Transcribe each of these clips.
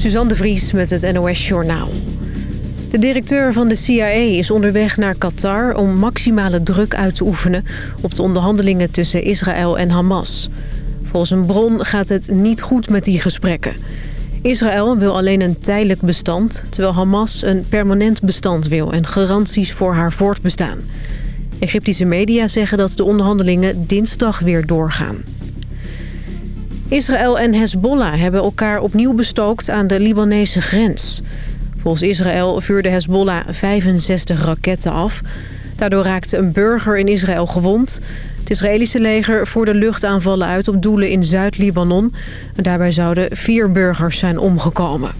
Suzanne de Vries met het NOS Journaal. De directeur van de CIA is onderweg naar Qatar om maximale druk uit te oefenen... op de onderhandelingen tussen Israël en Hamas. Volgens een bron gaat het niet goed met die gesprekken. Israël wil alleen een tijdelijk bestand... terwijl Hamas een permanent bestand wil en garanties voor haar voortbestaan. Egyptische media zeggen dat de onderhandelingen dinsdag weer doorgaan. Israël en Hezbollah hebben elkaar opnieuw bestookt aan de Libanese grens. Volgens Israël vuurde Hezbollah 65 raketten af. Daardoor raakte een burger in Israël gewond. Het Israëlische leger voerde luchtaanvallen uit op doelen in Zuid-Libanon. Daarbij zouden vier burgers zijn omgekomen.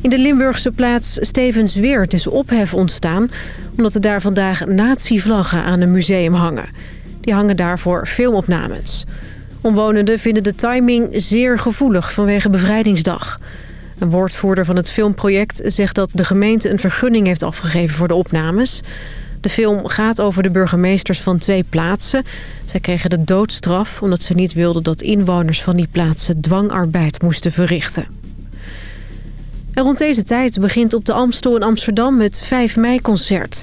In de Limburgse plaats Stevensweert is ophef ontstaan... omdat er daar vandaag nazi-vlaggen aan een museum hangen. Die hangen daar voor filmopnames. Omwonenden vinden de timing zeer gevoelig vanwege bevrijdingsdag. Een woordvoerder van het filmproject zegt dat de gemeente een vergunning heeft afgegeven voor de opnames. De film gaat over de burgemeesters van twee plaatsen. Zij kregen de doodstraf omdat ze niet wilden dat inwoners van die plaatsen dwangarbeid moesten verrichten. En rond deze tijd begint op de Amstel in Amsterdam het 5 mei-concert.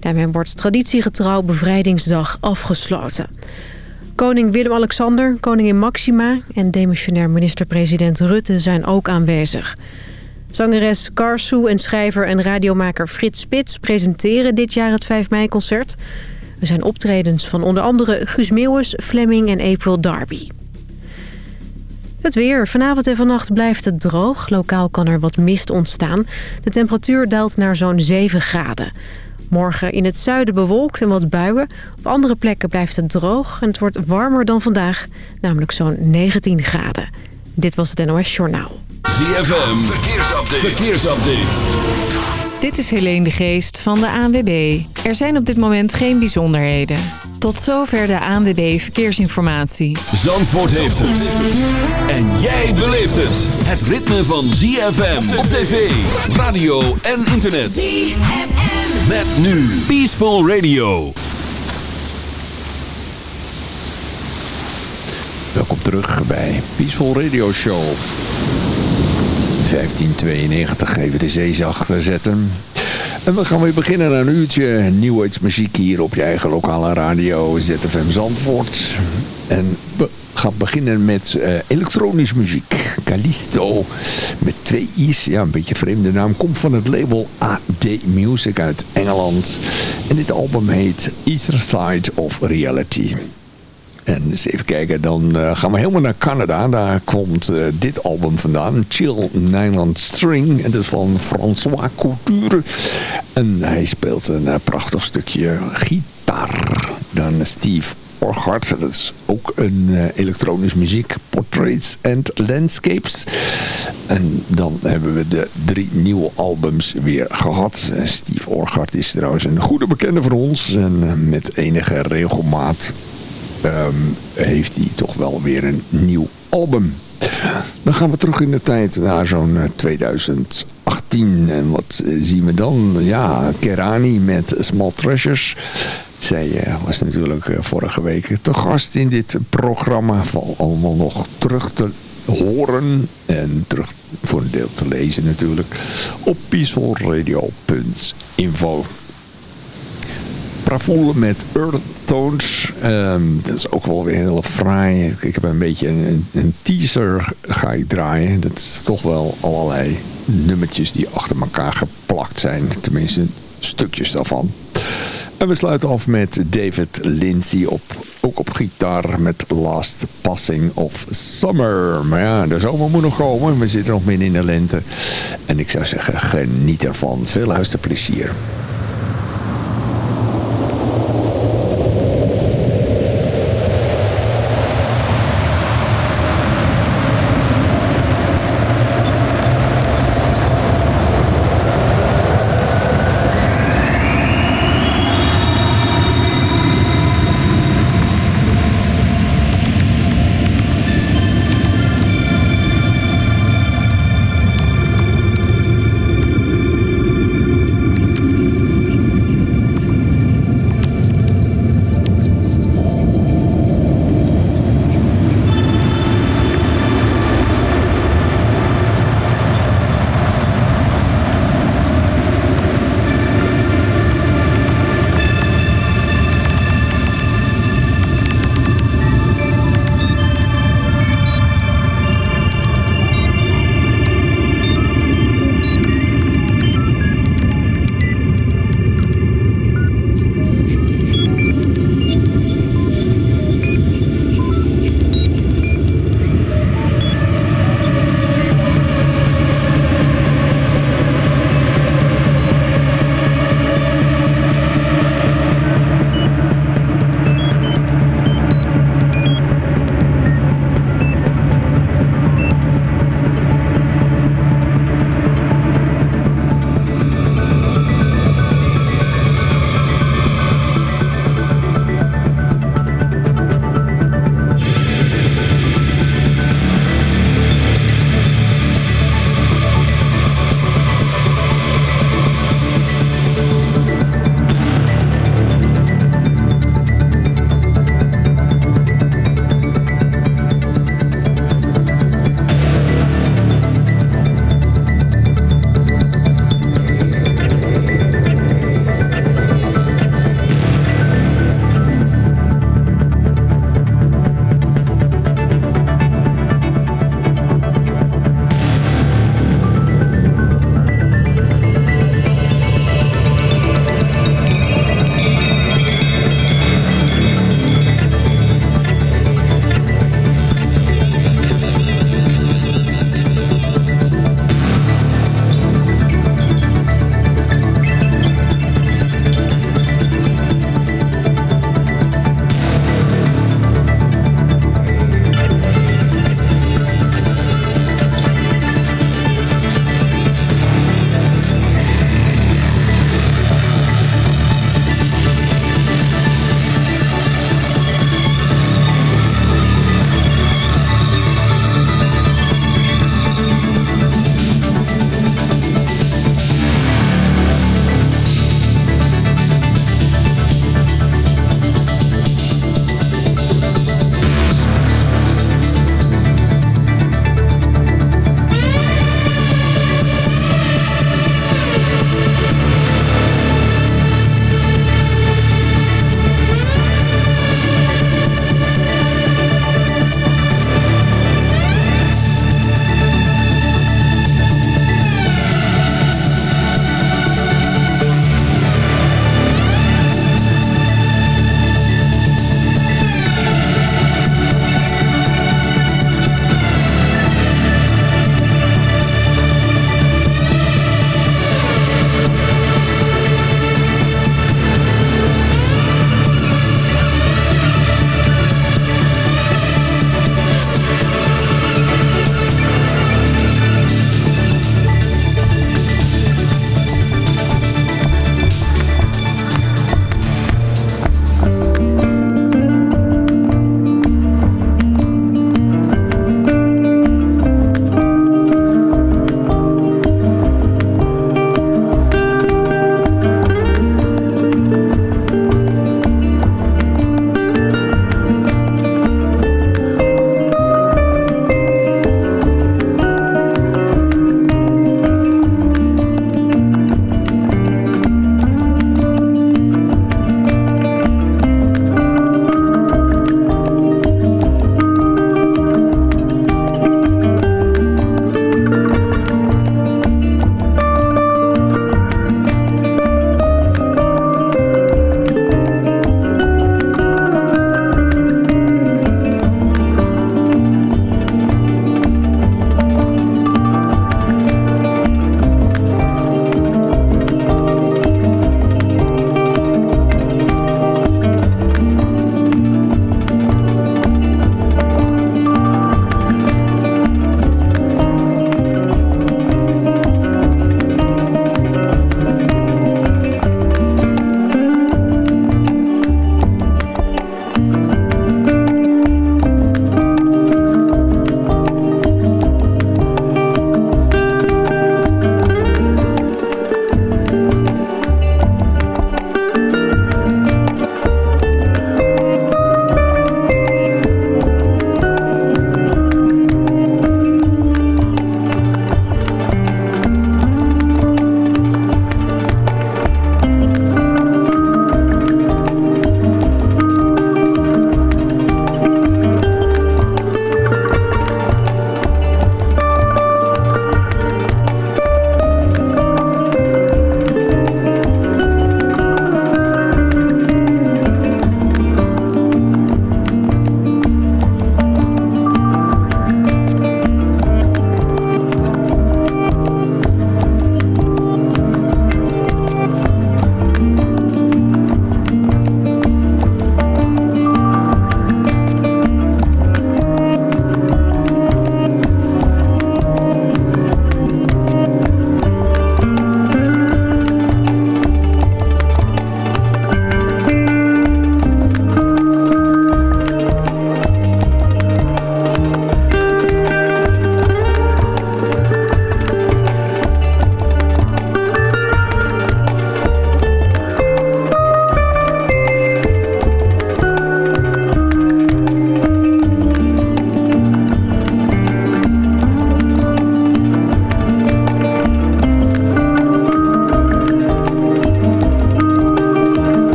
Daarmee wordt traditiegetrouw Bevrijdingsdag afgesloten. Koning Willem-Alexander, koningin Maxima en demissionair minister-president Rutte zijn ook aanwezig. Zangeres Karsu en schrijver en radiomaker Frits Spits presenteren dit jaar het 5 mei-concert. Er zijn optredens van onder andere Guus Meeuwis, Fleming en April Darby. Het weer. Vanavond en vannacht blijft het droog. Lokaal kan er wat mist ontstaan. De temperatuur daalt naar zo'n 7 graden. Morgen in het zuiden bewolkt en wat buien. Op andere plekken blijft het droog en het wordt warmer dan vandaag. Namelijk zo'n 19 graden. Dit was het NOS Journaal. ZFM. Verkeersupdate. Verkeersupdate. Dit is Helene de Geest van de ANWB. Er zijn op dit moment geen bijzonderheden. Tot zover de ANWB Verkeersinformatie. Zandvoort heeft het. En jij beleeft het. Het ritme van ZFM op tv, radio en internet. ZFM. Met nu Peaceful Radio. Welkom terug bij Peaceful Radio Show. 1592, even de zee zachter zetten. En we gaan weer beginnen aan een uurtje New muziek hier op je eigen lokale radio ZFM Zandvoort. En we gaan beginnen met uh, elektronisch muziek. Callisto met twee i's. Ja, een beetje vreemde naam. Komt van het label AD Music uit Engeland. En dit album heet Ether Side of Reality. En eens even kijken, dan uh, gaan we helemaal naar Canada. Daar komt uh, dit album vandaan. Chill Nylon String. En dat is van François Couture. En hij speelt een uh, prachtig stukje gitaar. Dan Steve Orchard. Dat is ook een elektronisch muziek. Portraits and Landscapes. En dan hebben we de drie nieuwe albums weer gehad. Steve Orchard is trouwens een goede bekende voor ons. En met enige regelmaat um, heeft hij toch wel weer een nieuw album. Dan gaan we terug in de tijd naar zo'n 2018. En wat zien we dan? Ja, Kerani met Small Treasures. Zij uh, was natuurlijk vorige week te gast in dit programma. Val allemaal nog terug te horen en terug voor een deel te lezen natuurlijk op peacefulradio.info. Pravoel met Earth Tones. Ehm, dat is ook wel weer heel fraai. Ik heb een beetje een, een, teaser ga ik draaien. Dat is toch wel allerlei nummertjes die achter elkaar geplakt zijn. Tenminste stukjes daarvan. En we sluiten af met David Lindsay op, ook op gitaar met Last Passing of Summer. Maar ja, de zomer moet nog komen. We zitten nog midden in de lente. En ik zou zeggen, geniet ervan. Veel luisterplezier.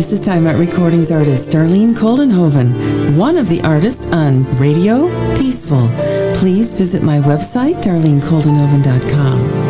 This is Time Out Recordings artist Darlene Coldenhoven, one of the artists on Radio Peaceful. Please visit my website, darlenecoldenhoven.com.